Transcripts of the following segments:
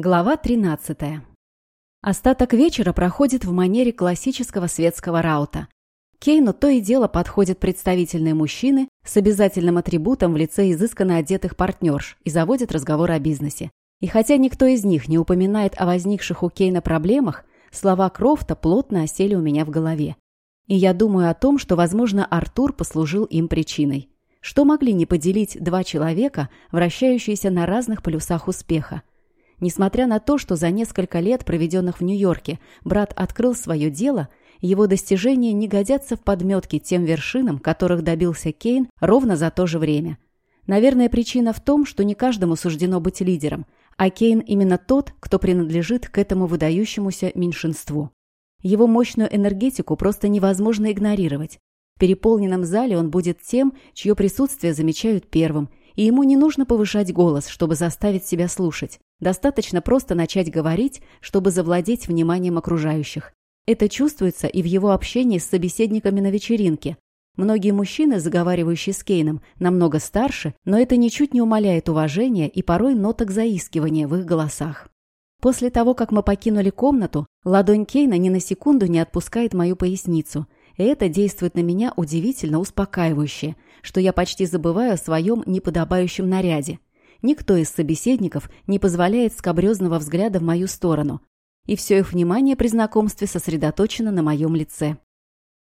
Глава 13. Остаток вечера проходит в манере классического светского раута. Кейну то и дело подходят представительные мужчины с обязательным атрибутом в лице изысканно одетых партнерш и заводят разговор о бизнесе. И хотя никто из них не упоминает о возникших у Кейна проблемах, слова Крофта плотно осели у меня в голове. И я думаю о том, что, возможно, Артур послужил им причиной. Что могли не поделить два человека, вращающиеся на разных полюсах успеха? Несмотря на то, что за несколько лет, проведенных в Нью-Йорке, брат открыл свое дело, его достижения не годятся в подметке тем вершинам, которых добился Кейн ровно за то же время. Наверное, причина в том, что не каждому суждено быть лидером, а Кейн именно тот, кто принадлежит к этому выдающемуся меньшинству. Его мощную энергетику просто невозможно игнорировать. В переполненном зале он будет тем, чье присутствие замечают первым, и ему не нужно повышать голос, чтобы заставить себя слушать. Достаточно просто начать говорить, чтобы завладеть вниманием окружающих. Это чувствуется и в его общении с собеседниками на вечеринке. Многие мужчины, заговаривающие с Кейном, намного старше, но это ничуть не умаляет уважения и порой ноток заискивания в их голосах. После того, как мы покинули комнату, ладонь Кейна ни на секунду не отпускает мою поясницу – и это действует на меня удивительно успокаивающе, что я почти забываю о своем неподобающем наряде. Никто из собеседников не позволяет скобрезного взгляда в мою сторону, и все их внимание при знакомстве сосредоточено на моем лице.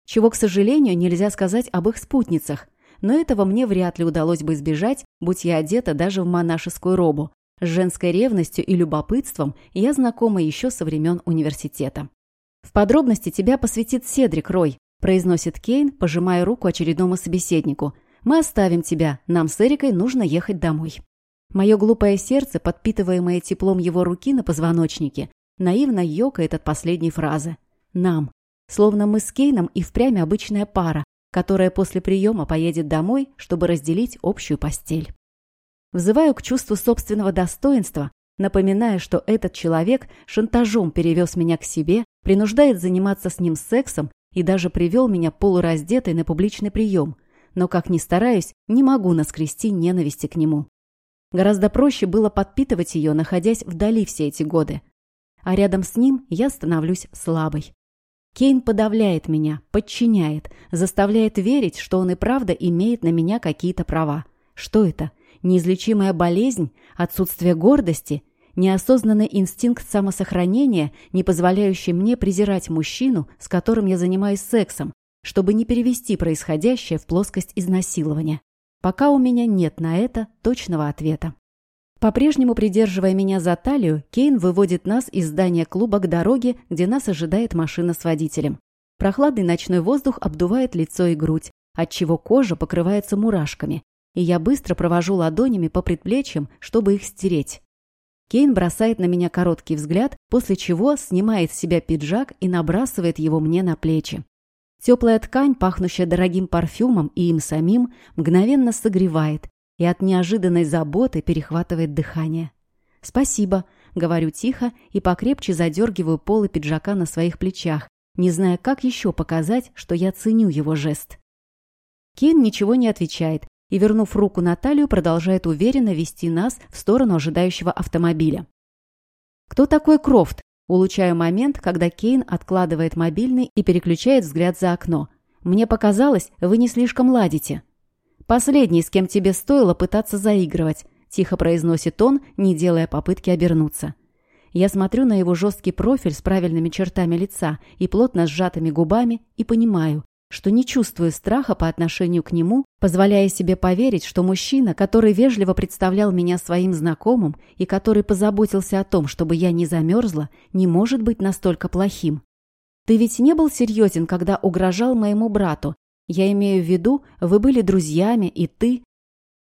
Чего, к сожалению, нельзя сказать об их спутницах, но этого мне вряд ли удалось бы избежать, будь я одета даже в монашескую робу. С женской ревностью и любопытством я знакома еще со времен университета. В подробности тебя посвятит Седрик Рой, произносит Кейн, пожимая руку очередному собеседнику. «Мы оставим тебя. Нам с Эрикой нужно ехать домой». Мое глупое сердце, подпитываемое теплом его руки на позвоночнике, наивно ёкает от последней фразы. «Нам». Словно мы с Кейном и впрямь обычная пара, которая после приема поедет домой, чтобы разделить общую постель. Взываю к чувству собственного достоинства, напоминая, что этот человек шантажом перевез меня к себе, принуждает заниматься с ним сексом и даже привел меня полураздетой на публичный прием, но, как ни стараюсь, не могу наскрести ненависти к нему. Гораздо проще было подпитывать ее, находясь вдали все эти годы. А рядом с ним я становлюсь слабой. Кейн подавляет меня, подчиняет, заставляет верить, что он и правда имеет на меня какие-то права. Что это? Неизлечимая болезнь? Отсутствие гордости? неосознанный инстинкт самосохранения, не позволяющий мне презирать мужчину, с которым я занимаюсь сексом, чтобы не перевести происходящее в плоскость изнасилования. Пока у меня нет на это точного ответа. По-прежнему придерживая меня за талию, Кейн выводит нас из здания клуба к дороге, где нас ожидает машина с водителем. Прохладный ночной воздух обдувает лицо и грудь, отчего кожа покрывается мурашками, и я быстро провожу ладонями по предплечьям, чтобы их стереть. Кейн бросает на меня короткий взгляд, после чего снимает с себя пиджак и набрасывает его мне на плечи. Теплая ткань, пахнущая дорогим парфюмом и им самим, мгновенно согревает и от неожиданной заботы перехватывает дыхание. «Спасибо», — говорю тихо и покрепче задергиваю полы пиджака на своих плечах, не зная, как еще показать, что я ценю его жест. Кейн ничего не отвечает, и, вернув руку на талию, продолжает уверенно вести нас в сторону ожидающего автомобиля. «Кто такой Крофт?» Улучшаю момент, когда Кейн откладывает мобильный и переключает взгляд за окно. «Мне показалось, вы не слишком ладите». «Последний, с кем тебе стоило пытаться заигрывать», – тихо произносит он, не делая попытки обернуться. Я смотрю на его жесткий профиль с правильными чертами лица и плотно сжатыми губами и понимаю, что не чувствую страха по отношению к нему, позволяя себе поверить, что мужчина, который вежливо представлял меня своим знакомым и который позаботился о том, чтобы я не замерзла, не может быть настолько плохим. Ты ведь не был серьезен, когда угрожал моему брату. Я имею в виду, вы были друзьями, и ты...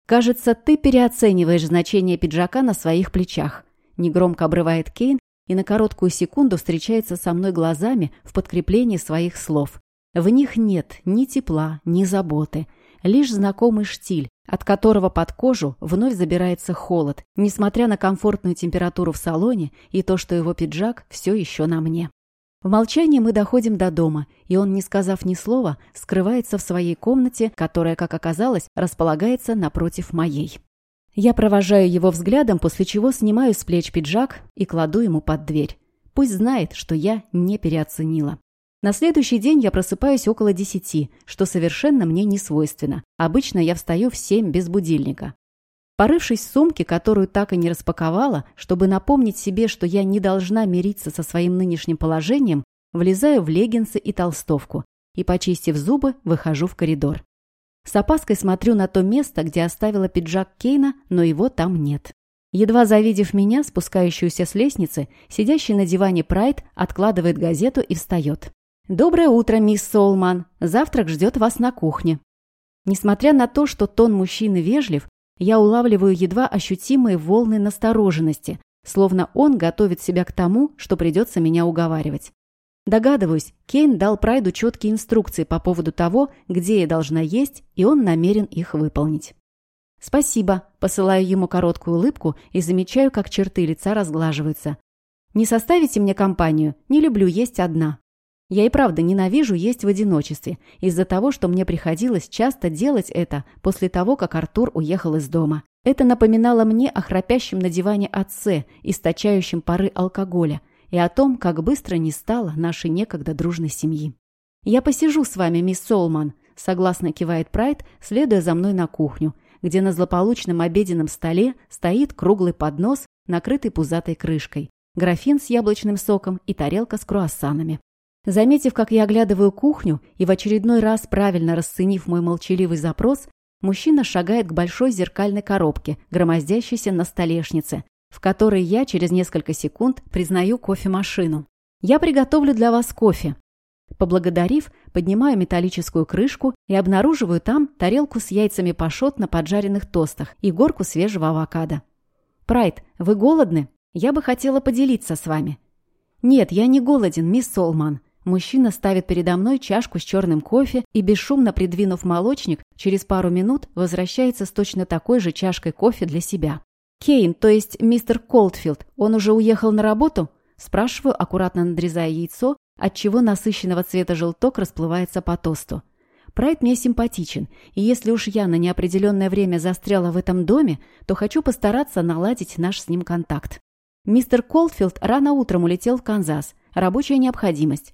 Кажется, ты переоцениваешь значение пиджака на своих плечах. Негромко обрывает Кейн и на короткую секунду встречается со мной глазами в подкреплении своих слов. В них нет ни тепла, ни заботы, лишь знакомый штиль, от которого под кожу вновь забирается холод, несмотря на комфортную температуру в салоне и то, что его пиджак все еще на мне. В молчании мы доходим до дома, и он, не сказав ни слова, скрывается в своей комнате, которая, как оказалось, располагается напротив моей. Я провожаю его взглядом, после чего снимаю с плеч пиджак и кладу ему под дверь. Пусть знает, что я не переоценила. На следующий день я просыпаюсь около десяти, что совершенно мне не свойственно. Обычно я встаю в семь без будильника. Порывшись в сумке, которую так и не распаковала, чтобы напомнить себе, что я не должна мириться со своим нынешним положением, влезаю в леггинсы и толстовку и, почистив зубы, выхожу в коридор. С опаской смотрю на то место, где оставила пиджак Кейна, но его там нет. Едва завидев меня, спускающуюся с лестницы, сидящий на диване Прайд откладывает газету и встает. «Доброе утро, мисс Солман. Завтрак ждет вас на кухне». Несмотря на то, что тон мужчины вежлив, я улавливаю едва ощутимые волны настороженности, словно он готовит себя к тому, что придется меня уговаривать. Догадываюсь, Кейн дал Прайду четкие инструкции по поводу того, где я должна есть, и он намерен их выполнить. «Спасибо», – посылаю ему короткую улыбку и замечаю, как черты лица разглаживаются. «Не составите мне компанию? Не люблю есть одна». Я и правда ненавижу есть в одиночестве, из-за того, что мне приходилось часто делать это после того, как Артур уехал из дома. Это напоминало мне о храпящем на диване отце, источающем пары алкоголя, и о том, как быстро не стало нашей некогда дружной семьи. «Я посижу с вами, мисс Солман», — согласно кивает Прайд, следуя за мной на кухню, где на злополучном обеденном столе стоит круглый поднос, накрытый пузатой крышкой, графин с яблочным соком и тарелка с круассанами. Заметив, как я оглядываю кухню и в очередной раз правильно расценив мой молчаливый запрос, мужчина шагает к большой зеркальной коробке, громоздящейся на столешнице, в которой я через несколько секунд признаю кофемашину. «Я приготовлю для вас кофе». Поблагодарив, поднимаю металлическую крышку и обнаруживаю там тарелку с яйцами пашот на поджаренных тостах и горку свежего авокадо. «Прайд, вы голодны? Я бы хотела поделиться с вами». «Нет, я не голоден, мисс Солман», Мужчина ставит передо мной чашку с черным кофе и, бесшумно придвинув молочник, через пару минут возвращается с точно такой же чашкой кофе для себя. «Кейн, то есть мистер Колдфилд, он уже уехал на работу?» Спрашиваю, аккуратно надрезая яйцо, отчего насыщенного цвета желток расплывается по тосту. Прайд мне симпатичен, и если уж я на неопределенное время застряла в этом доме, то хочу постараться наладить наш с ним контакт. Мистер Колдфилд рано утром улетел в Канзас. Рабочая необходимость.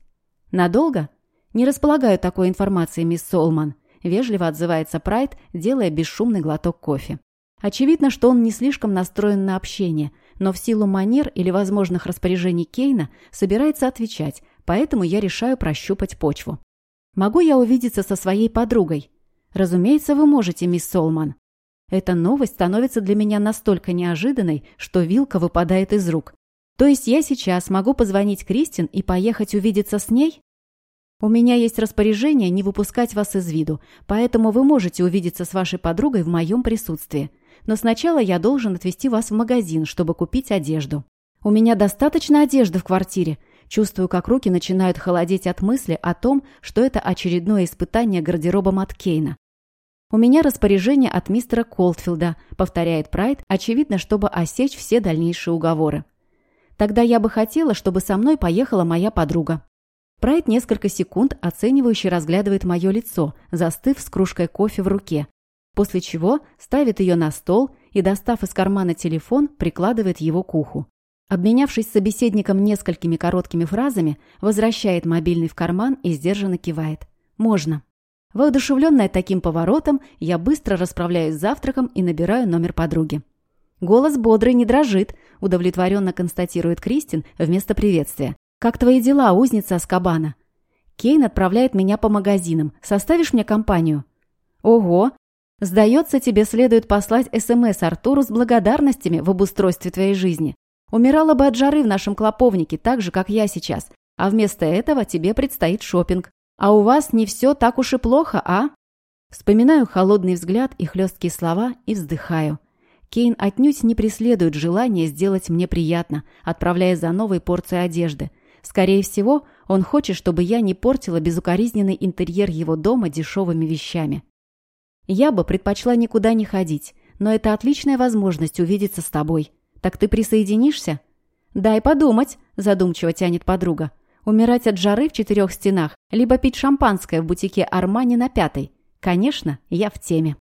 «Надолго?» «Не располагаю такой информацией, мисс Солман», – вежливо отзывается Прайд, делая бесшумный глоток кофе. Очевидно, что он не слишком настроен на общение, но в силу манер или возможных распоряжений Кейна собирается отвечать, поэтому я решаю прощупать почву. «Могу я увидеться со своей подругой?» «Разумеется, вы можете, мисс Солман». Эта новость становится для меня настолько неожиданной, что вилка выпадает из рук. То есть я сейчас могу позвонить Кристин и поехать увидеться с ней? У меня есть распоряжение не выпускать вас из виду, поэтому вы можете увидеться с вашей подругой в моем присутствии. Но сначала я должен отвезти вас в магазин, чтобы купить одежду. У меня достаточно одежды в квартире. Чувствую, как руки начинают холодеть от мысли о том, что это очередное испытание гардеробом от. «У меня распоряжение от мистера Колдфилда», — повторяет Прайд, очевидно, чтобы осечь все дальнейшие уговоры. Тогда я бы хотела, чтобы со мной поехала моя подруга». Прайд несколько секунд оценивающе разглядывает мое лицо, застыв с кружкой кофе в руке, после чего ставит ее на стол и, достав из кармана телефон, прикладывает его к уху. Обменявшись с собеседником несколькими короткими фразами, возвращает мобильный в карман и сдержанно кивает. «Можно». Воодушевленная таким поворотом, я быстро расправляюсь с завтраком и набираю номер подруги. Голос бодрый, не дрожит, удовлетворенно констатирует Кристин вместо приветствия. «Как твои дела, узница Аскабана?» Кейн отправляет меня по магазинам. Составишь мне компанию? Ого! Сдается, тебе следует послать СМС Артуру с благодарностями в обустройстве твоей жизни. Умирала бы от жары в нашем клоповнике, так же, как я сейчас. А вместо этого тебе предстоит шопинг. А у вас не все так уж и плохо, а? Вспоминаю холодный взгляд и хлесткие слова и вздыхаю. Кейн отнюдь не преследует желание сделать мне приятно, отправляя за новой порцией одежды. Скорее всего, он хочет, чтобы я не портила безукоризненный интерьер его дома дешевыми вещами. Я бы предпочла никуда не ходить, но это отличная возможность увидеться с тобой. Так ты присоединишься? Дай подумать, задумчиво тянет подруга. Умирать от жары в четырех стенах, либо пить шампанское в бутике Армани на пятой. Конечно, я в теме.